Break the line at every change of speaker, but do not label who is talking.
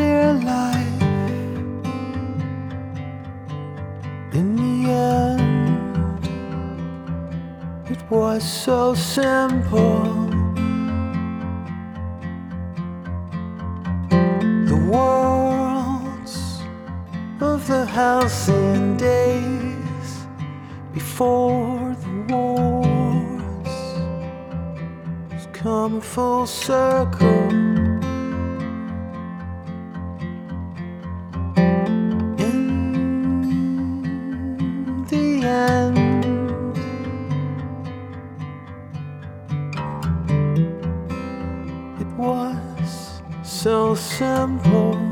dear life. In the end, it was so simple. The worlds of the halcyon days before the wars has come full circle. Was so simple.